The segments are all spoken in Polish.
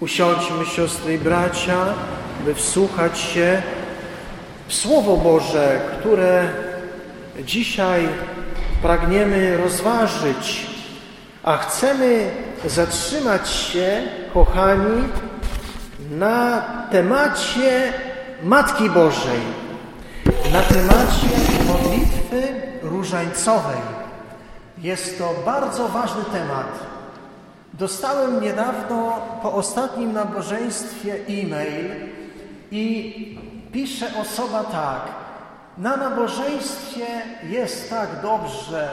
Usiądźmy, siostry i bracia, by wsłuchać się w Słowo Boże, które dzisiaj pragniemy rozważyć, a chcemy zatrzymać się, kochani, na temacie Matki Bożej, na temacie modlitwy różańcowej. Jest to bardzo ważny temat. Dostałem niedawno po ostatnim nabożeństwie e-mail i pisze osoba tak. Na nabożeństwie jest tak dobrze,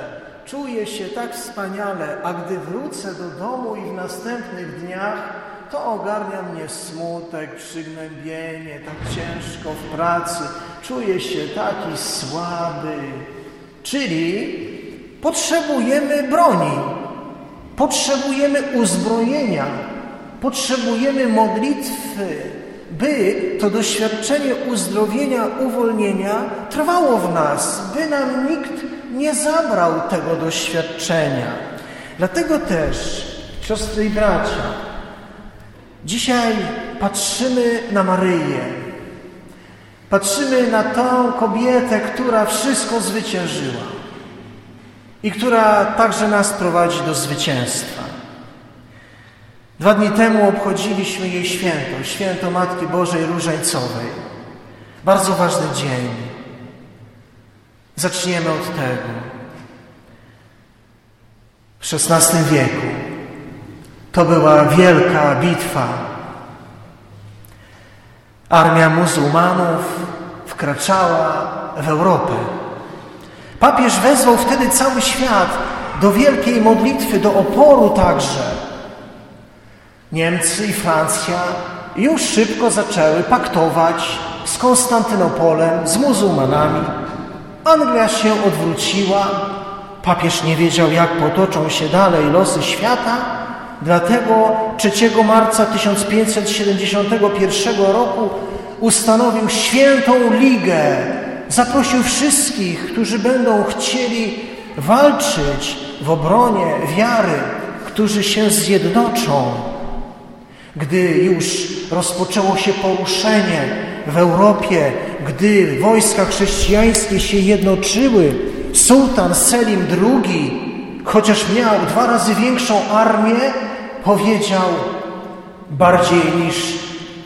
czuję się tak wspaniale, a gdy wrócę do domu i w następnych dniach, to ogarnia mnie smutek, przygnębienie, tak ciężko w pracy, czuję się taki słaby. Czyli potrzebujemy broni. Potrzebujemy uzbrojenia, potrzebujemy modlitwy, by to doświadczenie uzdrowienia, uwolnienia trwało w nas, by nam nikt nie zabrał tego doświadczenia. Dlatego też, siostry i bracia, dzisiaj patrzymy na Maryję. Patrzymy na tą kobietę, która wszystko zwyciężyła i która także nas prowadzi do zwycięstwa. Dwa dni temu obchodziliśmy jej święto, święto Matki Bożej Różańcowej. Bardzo ważny dzień. Zaczniemy od tego. W XVI wieku to była wielka bitwa. Armia muzułmanów wkraczała w Europę. Papież wezwał wtedy cały świat do wielkiej modlitwy, do oporu także. Niemcy i Francja już szybko zaczęły paktować z Konstantynopolem, z muzułmanami. Anglia się odwróciła. Papież nie wiedział, jak potoczą się dalej losy świata, dlatego 3 marca 1571 roku ustanowił świętą ligę zaprosił wszystkich, którzy będą chcieli walczyć w obronie wiary, którzy się zjednoczą. Gdy już rozpoczęło się poruszenie w Europie, gdy wojska chrześcijańskie się jednoczyły, sułtan Selim II, chociaż miał dwa razy większą armię, powiedział bardziej niż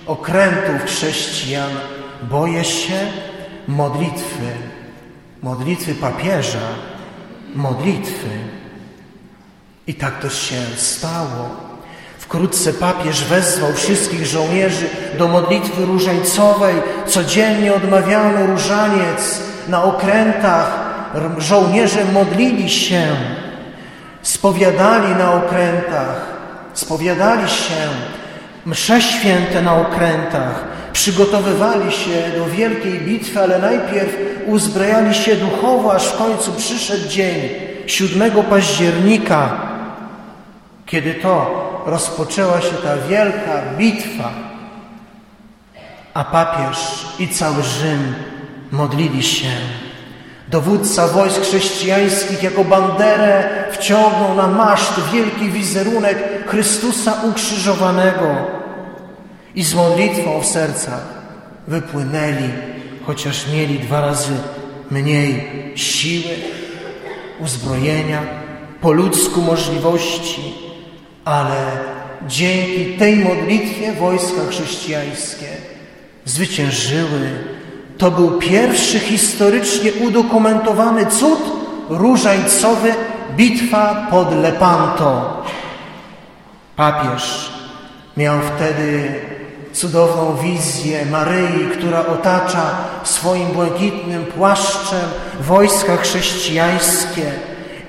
okrętów chrześcijan, boję się, modlitwy, modlitwy papieża, modlitwy. I tak też się stało. Wkrótce papież wezwał wszystkich żołnierzy do modlitwy różańcowej. Codziennie odmawiano różaniec na okrętach. Żołnierze modlili się, spowiadali na okrętach, spowiadali się, msze święte na okrętach, przygotowywali się do wielkiej bitwy, ale najpierw uzbrajali się duchowo, aż w końcu przyszedł dzień 7 października, kiedy to rozpoczęła się ta wielka bitwa, a papież i cały Rzym modlili się. Dowódca wojsk chrześcijańskich jako banderę wciągnął na maszt wielki wizerunek Chrystusa ukrzyżowanego i z modlitwą w sercach wypłynęli, chociaż mieli dwa razy mniej siły, uzbrojenia, po ludzku możliwości, ale dzięki tej modlitwie wojska chrześcijańskie zwyciężyły. To był pierwszy historycznie udokumentowany cud różańcowy, bitwa pod Lepanto. Papież miał wtedy cudowną wizję Maryi, która otacza swoim błękitnym płaszczem wojska chrześcijańskie.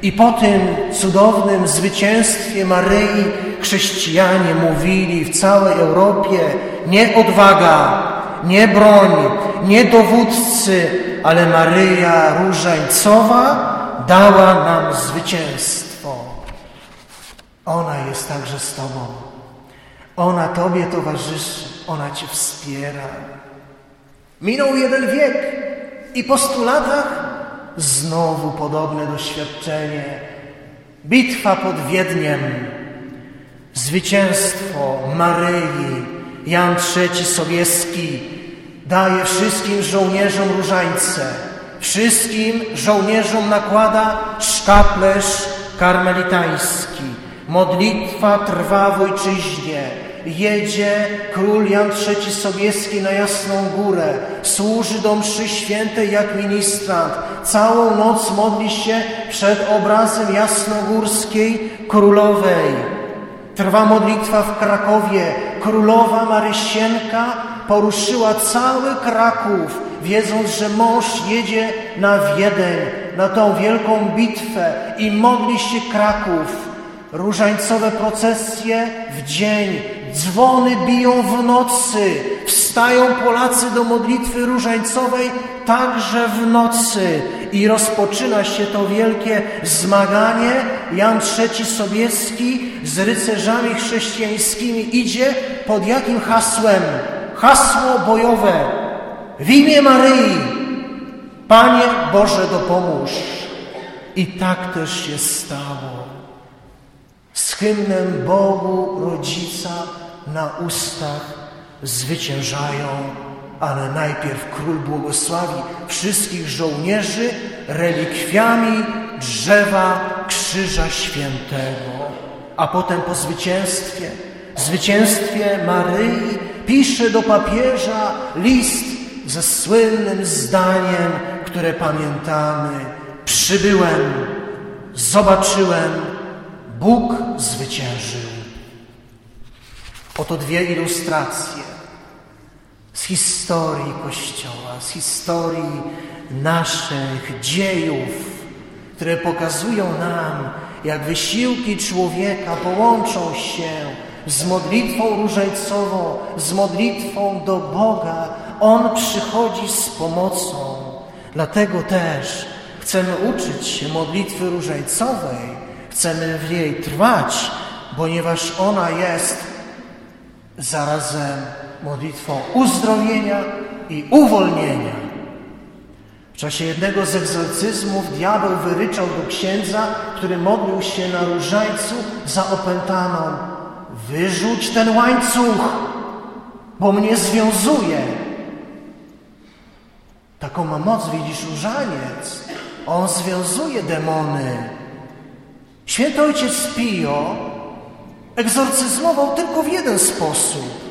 I po tym cudownym zwycięstwie Maryi chrześcijanie mówili w całej Europie nie odwaga, nie broń, nie dowódcy, ale Maryja Różańcowa dała nam zwycięstwo. Ona jest także z Tobą. Ona Tobie towarzyszy, ona Cię wspiera. Minął jeden wiek i po stu latach znowu podobne doświadczenie. Bitwa pod Wiedniem. Zwycięstwo Maryi Jan III Sobieski daje wszystkim żołnierzom różańce. Wszystkim żołnierzom nakłada szkaplerz karmelitański. Modlitwa trwa w ojczyźnie. Jedzie król Jan III Sobieski na Jasną Górę. Służy do mszy świętej jak ministrant. Całą noc modli się przed obrazem jasnogórskiej królowej. Trwa modlitwa w Krakowie. Królowa Marysienka poruszyła cały Kraków, wiedząc, że mąż jedzie na Wiedeń, na tą wielką bitwę i modli się Kraków. Różańcowe procesje w dzień, dzwony biją w nocy, wstają Polacy do modlitwy różańcowej także w nocy i rozpoczyna się to wielkie zmaganie. Jan III Sobieski z rycerzami chrześcijańskimi idzie pod jakim hasłem? Hasło bojowe w imię Maryi. Panie Boże dopomóż. I tak też się stało. Z hymnem Bogu Rodzica na ustach zwyciężają ale najpierw król błogosławi wszystkich żołnierzy relikwiami drzewa Krzyża Świętego. A potem po zwycięstwie, zwycięstwie Maryi, pisze do papieża list ze słynnym zdaniem, które pamiętamy. Przybyłem, zobaczyłem, Bóg zwyciężył. Oto dwie ilustracje z historii Kościoła, z historii naszych dziejów, które pokazują nam, jak wysiłki człowieka połączą się z modlitwą różańcową, z modlitwą do Boga. On przychodzi z pomocą. Dlatego też chcemy uczyć się modlitwy różańcowej, chcemy w niej trwać, ponieważ ona jest zarazem modlitwą uzdrowienia i uwolnienia. W czasie jednego z egzorcyzmów diabeł wyryczał do księdza, który modlił się na różańcu za opętaną. Wyrzuć ten łańcuch, bo mnie związuje. Taką ma moc, widzisz, różaniec. On związuje demony. Święty ojciec Pio egzorcyzmował tylko w jeden sposób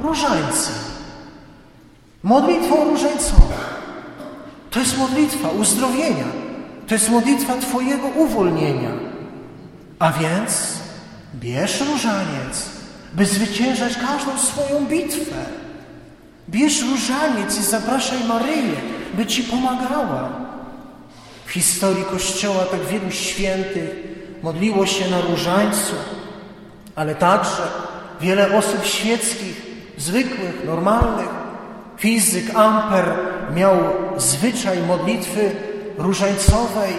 różańcem. Modlitwą różańcową. To jest modlitwa uzdrowienia. To jest modlitwa Twojego uwolnienia. A więc bierz różaniec, by zwyciężać każdą swoją bitwę. Bierz różaniec i zapraszaj Maryję, by Ci pomagała. W historii Kościoła tak wielu świętych modliło się na różańcu, ale także wiele osób świeckich zwykłych, normalnych. Fizyk Amper miał zwyczaj modlitwy różańcowej.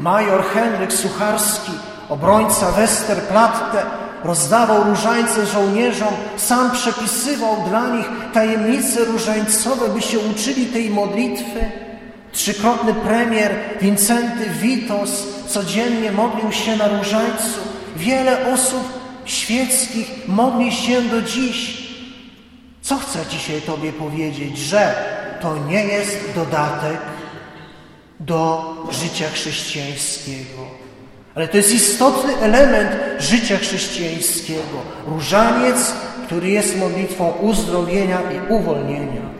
Major Henryk Sucharski, obrońca Westerplatte, rozdawał różańce żołnierzom, sam przepisywał dla nich tajemnice różańcowe, by się uczyli tej modlitwy. Trzykrotny premier Wincenty Witos codziennie modlił się na różańcu. Wiele osób świeckich modli się do dziś. Co chcę dzisiaj Tobie powiedzieć? Że to nie jest dodatek do życia chrześcijańskiego, ale to jest istotny element życia chrześcijańskiego. Różaniec, który jest modlitwą uzdrowienia i uwolnienia.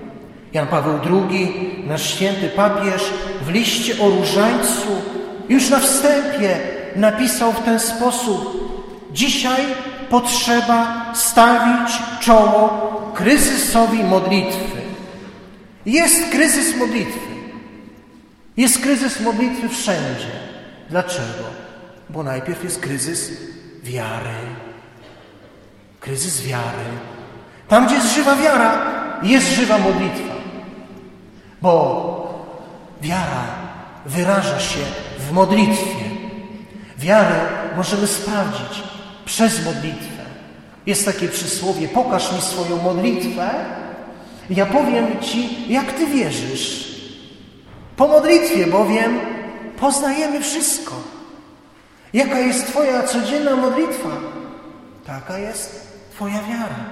Jan Paweł II, nasz święty papież, w liście o różańcu już na wstępie napisał w ten sposób: Dzisiaj potrzeba stawić czoło kryzysowi modlitwy. Jest kryzys modlitwy. Jest kryzys modlitwy wszędzie. Dlaczego? Bo najpierw jest kryzys wiary. Kryzys wiary. Tam, gdzie jest żywa wiara, jest żywa modlitwa. Bo wiara wyraża się w modlitwie. Wiarę możemy sprawdzić przez modlitwę. Jest takie przysłowie: pokaż mi swoją modlitwę, ja powiem ci, jak ty wierzysz. Po modlitwie bowiem poznajemy wszystko. Jaka jest Twoja codzienna modlitwa? Taka jest Twoja wiara.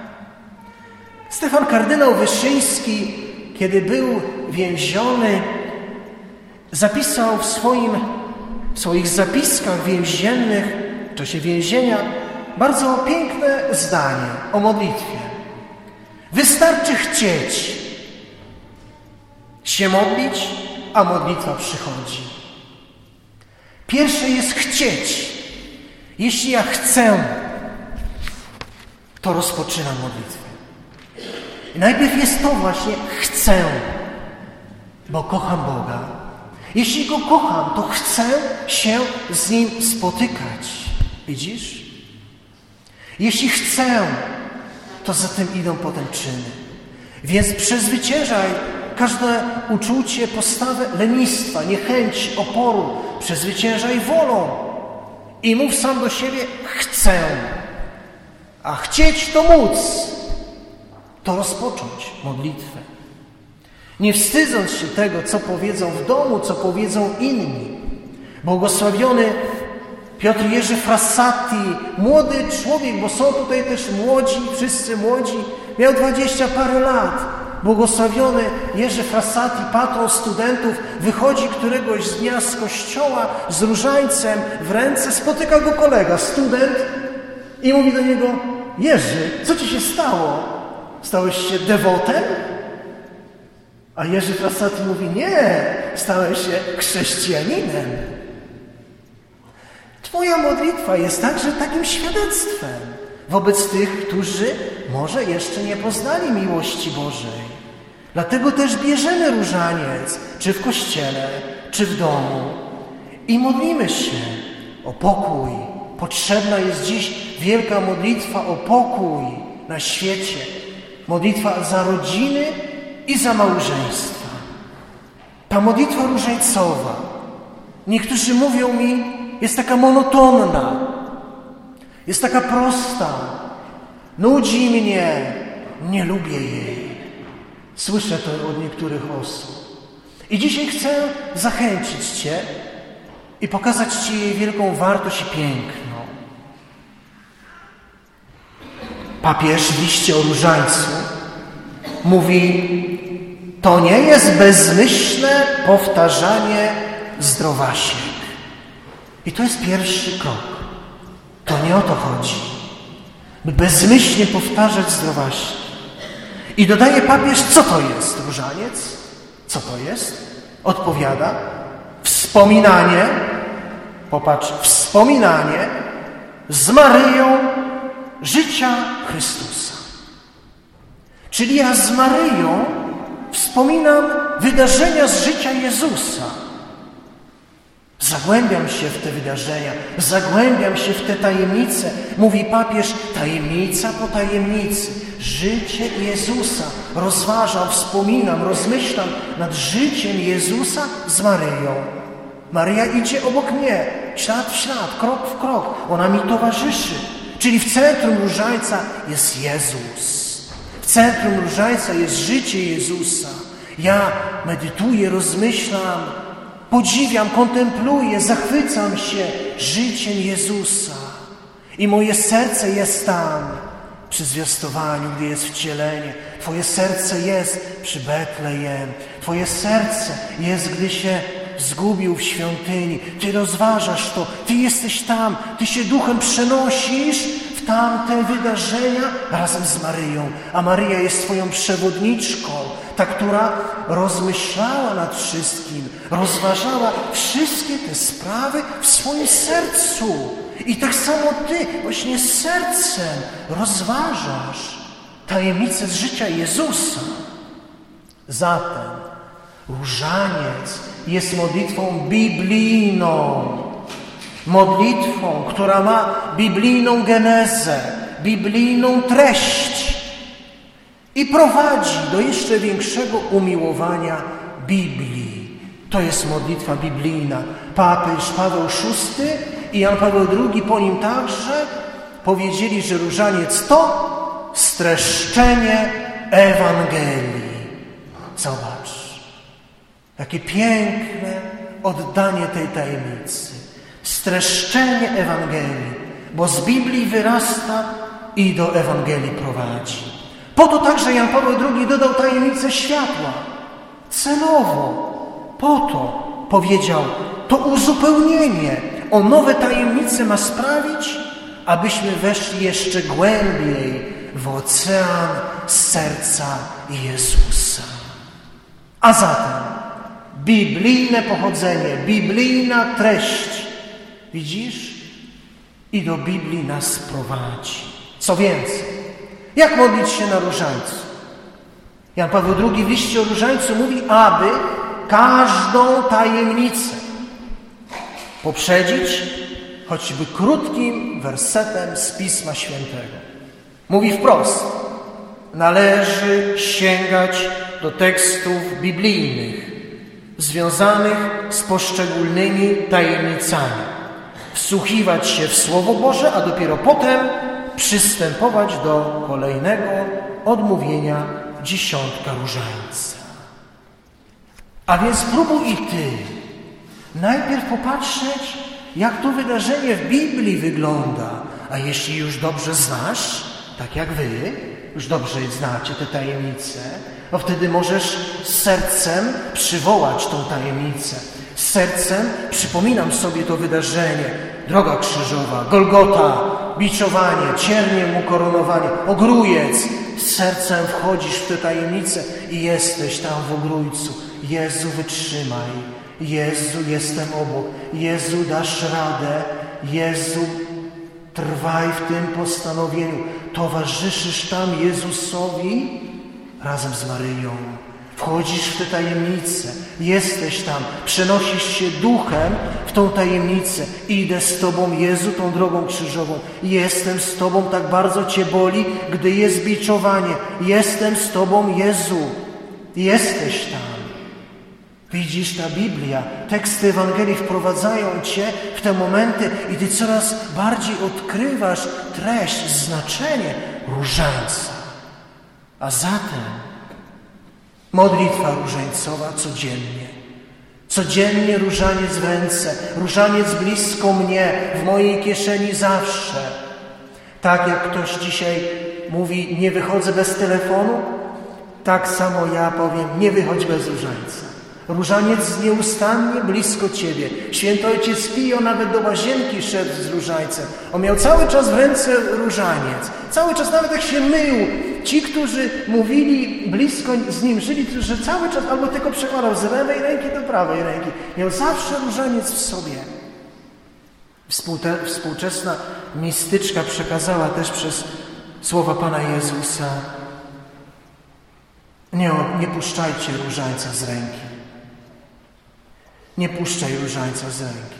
Stefan kardynał Wyszyński, kiedy był więziony, zapisał w, swoim, w swoich zapiskach więziennych w czasie więzienia bardzo piękne zdanie o modlitwie. Wystarczy chcieć się modlić, a modlitwa przychodzi. Pierwsze jest chcieć. Jeśli ja chcę, to rozpoczynam modlitwę. I najpierw jest to właśnie chcę, bo kocham Boga. Jeśli Go kocham, to chcę się z Nim spotykać. Widzisz? Jeśli chcę, to za tym idą potem czyny. Więc przezwyciężaj każde uczucie, postawę lenistwa, niechęci, oporu. Przezwyciężaj wolą i mów sam do siebie: chcę. A chcieć to móc, to rozpocząć modlitwę. Nie wstydząc się tego, co powiedzą w domu, co powiedzą inni. Błogosławiony Piotr Jerzy Frassati, młody człowiek, bo są tutaj też młodzi, wszyscy młodzi, miał dwadzieścia parę lat. Błogosławiony Jerzy Frassati, patron studentów, wychodzi któregoś z dnia z kościoła z różańcem w ręce, spotyka go kolega, student i mówi do niego, Jerzy, co ci się stało? Stałeś się dewotem? A Jerzy Frassati mówi, nie, stałeś się chrześcijaninem. Twoja modlitwa jest także takim świadectwem wobec tych, którzy może jeszcze nie poznali miłości Bożej. Dlatego też bierzemy różaniec, czy w kościele, czy w domu i modlimy się o pokój. Potrzebna jest dziś wielka modlitwa o pokój na świecie. Modlitwa za rodziny i za małżeństwa. Ta modlitwa różańcowa, niektórzy mówią mi, jest taka monotonna, jest taka prosta, nudzi mnie, nie lubię jej. Słyszę to od niektórych osób. I dzisiaj chcę zachęcić Cię i pokazać Ci jej wielką wartość i piękno. Papież w liście o różańcu mówi, to nie jest bezmyślne powtarzanie zdrowasiek. I to jest pierwszy krok. To nie o to chodzi. By bezmyślnie powtarzać zdrowaśnie. I dodaje papież, co to jest różaniec? Co to jest? Odpowiada, wspominanie, popatrz, wspominanie z Maryją życia Chrystusa. Czyli ja z Maryją wspominam wydarzenia z życia Jezusa. Zagłębiam się w te wydarzenia, zagłębiam się w te tajemnice. Mówi papież, tajemnica po tajemnicy. Życie Jezusa rozważam, wspominam, rozmyślam nad życiem Jezusa z Maryją. Maryja idzie obok mnie, ślad w ślad, krok w krok. Ona mi towarzyszy. Czyli w centrum różańca jest Jezus. Centrum różańca jest życie Jezusa. Ja medytuję, rozmyślam, podziwiam, kontempluję, zachwycam się życiem Jezusa. I moje serce jest tam przy zwiastowaniu, gdy jest wcielenie. Twoje serce jest przy Betlejem. Twoje serce jest, gdy się zgubił w świątyni. Ty rozważasz to, Ty jesteś tam, Ty się duchem przenosisz tamte wydarzenia razem z Maryją. A Maryja jest Twoją przewodniczką, ta, która rozmyślała nad wszystkim, rozważała wszystkie te sprawy w swoim sercu. I tak samo Ty właśnie sercem rozważasz tajemnice z życia Jezusa. Zatem różaniec jest modlitwą biblijną. Modlitwą, która ma biblijną genezę, biblijną treść i prowadzi do jeszcze większego umiłowania Biblii. To jest modlitwa biblijna. Papież Paweł VI i Jan Paweł II po nim także powiedzieli, że różaniec to streszczenie Ewangelii. Zobacz. Jakie piękne oddanie tej tajemnicy. Streszczenie Ewangelii. bo z Biblii wyrasta i do Ewangelii prowadzi. Po to także Jan Paweł II dodał tajemnicę światła. Celowo. Po to powiedział, to uzupełnienie o nowe tajemnice ma sprawić, abyśmy weszli jeszcze głębiej w ocean serca Jezusa. A zatem biblijne pochodzenie, biblijna treść, widzisz? I do Biblii nas prowadzi. Co więcej, jak modlić się na różańcu? Jan Paweł II w liście o różańcu mówi, aby każdą tajemnicę poprzedzić choćby krótkim wersetem z Pisma Świętego. Mówi wprost, należy sięgać do tekstów biblijnych związanych z poszczególnymi tajemnicami, wsłuchiwać się w Słowo Boże, a dopiero potem przystępować do kolejnego odmówienia dziesiątka różańca. A więc próbuj i ty najpierw popatrzeć, jak to wydarzenie w Biblii wygląda, a jeśli już dobrze znasz, tak jak wy, już dobrze znacie te tajemnice, no wtedy możesz z sercem przywołać tą tajemnicę. Sercem przypominam sobie to wydarzenie. Droga krzyżowa, Golgota, biczowanie, cierniem ukoronowanie, ogrójec. Z sercem wchodzisz w tę tajemnicę i jesteś tam w ogrójcu. Jezu, wytrzymaj. Jezu, jestem obok. Jezu, dasz radę. Jezu, trwaj w tym postanowieniu. Towarzyszysz tam Jezusowi razem z Maryją. Wchodzisz w tę tajemnicę, jesteś tam, przenosisz się duchem w tą tajemnicę. Idę z Tobą, Jezu, tą drogą krzyżową. Jestem z Tobą, tak bardzo Cię boli, gdy jest biczowanie. Jestem z Tobą, Jezu. Jesteś tam. Widzisz, ta Biblia, teksty Ewangelii wprowadzają Cię w te momenty i Ty coraz bardziej odkrywasz treść, znaczenie różańca. A zatem modlitwa różańcowa codziennie. Codziennie różaniec w ręce, różaniec blisko mnie, w mojej kieszeni zawsze. Tak jak ktoś dzisiaj mówi, nie wychodzę bez telefonu, tak samo ja powiem, nie wychodź bez różańca. Różaniec nieustannie blisko Ciebie. Święty Ojciec Pio nawet do łazienki szedł z różańcem. On miał cały czas w ręce różaniec. Cały czas, nawet jak się mył. Ci, którzy mówili blisko z nim, żyli, że cały czas albo tylko przekładał z lewej ręki do prawej ręki. Miał zawsze różaniec w sobie. Współczesna mistyczka przekazała też przez słowa Pana Jezusa nie, nie puszczajcie różańca z ręki. Nie puszczaj różańca z ręki.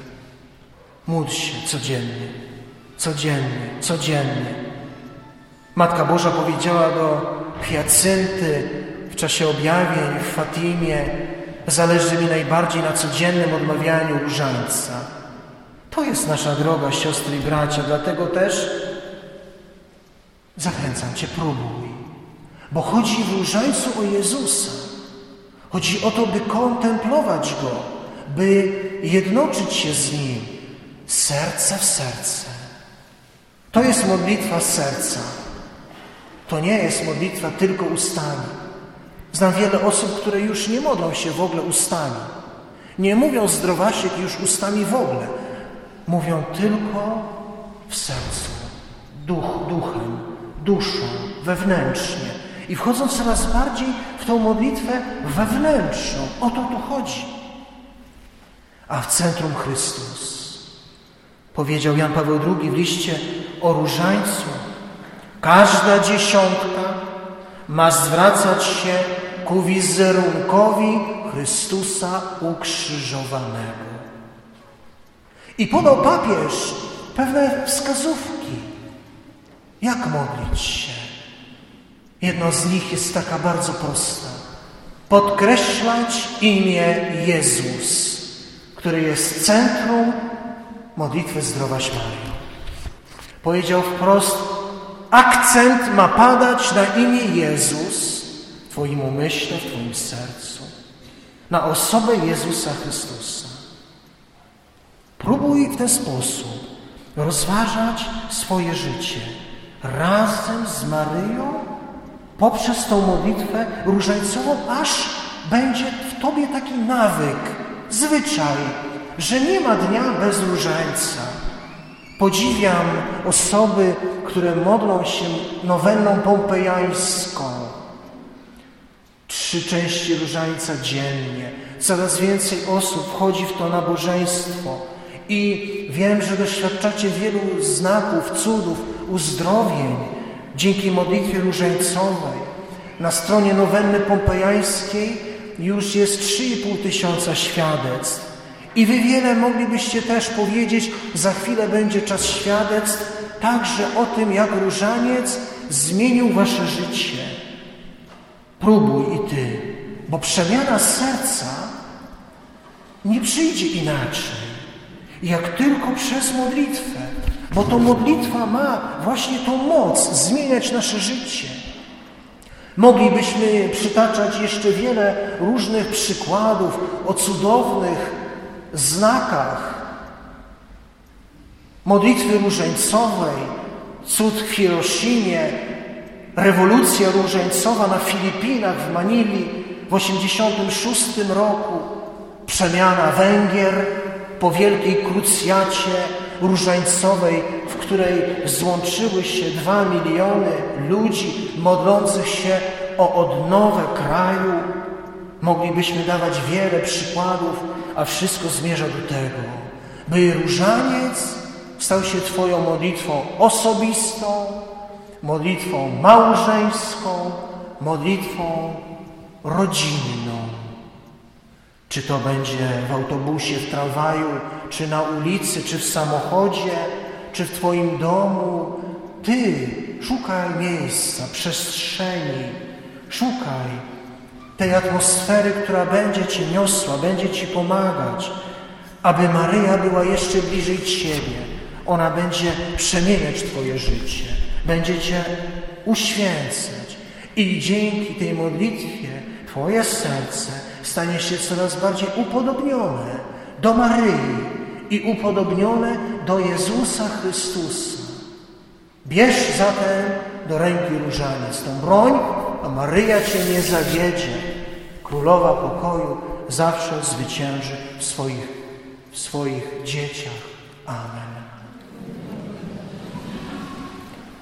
Módl się codziennie, codziennie, codziennie. Matka Boża powiedziała do Hiacynty w czasie objawień w Fatimie, zależy mi najbardziej na codziennym odmawianiu różańca. To jest nasza droga, siostry i bracia, dlatego też zachęcam Cię, próbuj. Bo chodzi w różańcu o Jezusa. Chodzi o to, by kontemplować Go, by jednoczyć się z Nim serce w serce. To jest modlitwa serca. To nie jest modlitwa tylko ustami. Znam wiele osób, które już nie modlą się w ogóle ustami. Nie mówią zdrowasiek już ustami w ogóle. Mówią tylko w sercu, duch, duchem, duszą, wewnętrznie. I wchodzą coraz bardziej w tą modlitwę wewnętrzną. O to tu chodzi a w centrum Chrystus. Powiedział Jan Paweł II w liście o różańcu. Każda dziesiątka ma zwracać się ku wizerunkowi Chrystusa ukrzyżowanego. I podał papież pewne wskazówki, jak modlić się. Jedno z nich jest taka bardzo prosta. Podkreślać imię Jezus który jest centrum modlitwy Zdrowaś Marii. Powiedział wprost, akcent ma padać na imię Jezus w Twoim umyśle, w Twoim sercu, na osobę Jezusa Chrystusa. Próbuj w ten sposób rozważać swoje życie razem z Maryją poprzez tą modlitwę różańcową, aż będzie w tobie taki nawyk, zwyczaj, że nie ma dnia bez różańca. Podziwiam osoby, które modlą się nowenną pompejańską. Trzy części różańca dziennie. Coraz więcej osób wchodzi w to nabożeństwo. I wiem, że doświadczacie wielu znaków, cudów, uzdrowień dzięki modlitwie różańcowej. Na stronie nowenny pompejańskiej już jest 3,5 tysiąca świadectw. I wy wiele moglibyście też powiedzieć, za chwilę będzie czas świadectw, także o tym, jak różaniec zmienił wasze życie. Próbuj i ty, bo przemiana serca nie przyjdzie inaczej, jak tylko przez modlitwę, bo to modlitwa ma właśnie tą moc zmieniać nasze życie. Moglibyśmy przytaczać jeszcze wiele różnych przykładów o cudownych znakach modlitwy różańcowej, cud w Hiroshimie, rewolucja różańcowa na Filipinach, w Manili w 1986 roku, przemiana Węgier po wielkiej krucjacie różańcowej, w której złączyły się dwa miliony ludzi modlących się o odnowę kraju. Moglibyśmy dawać wiele przykładów, a wszystko zmierza do tego, by różaniec stał się Twoją modlitwą osobistą, modlitwą małżeńską, modlitwą rodzinną. Czy to będzie w autobusie, w tramwaju, czy na ulicy, czy w samochodzie, czy w Twoim domu. Ty szukaj miejsca, przestrzeni, szukaj tej atmosfery, która będzie Cię niosła, będzie Ci pomagać, aby Maryja była jeszcze bliżej Ciebie. Ona będzie przemieniać Twoje życie, będzie Cię uświęcać i dzięki tej modlitwie Twoje serce stanie się coraz bardziej upodobnione do Maryi i upodobnione do Jezusa Chrystusa. Bierz zatem do ręki różaniec tą broń, a Maryja Cię nie zawiedzie. Królowa pokoju zawsze zwycięży w swoich, w swoich dzieciach. Amen.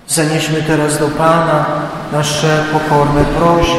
Zanieśmy teraz do Pana nasze pokorne prośby.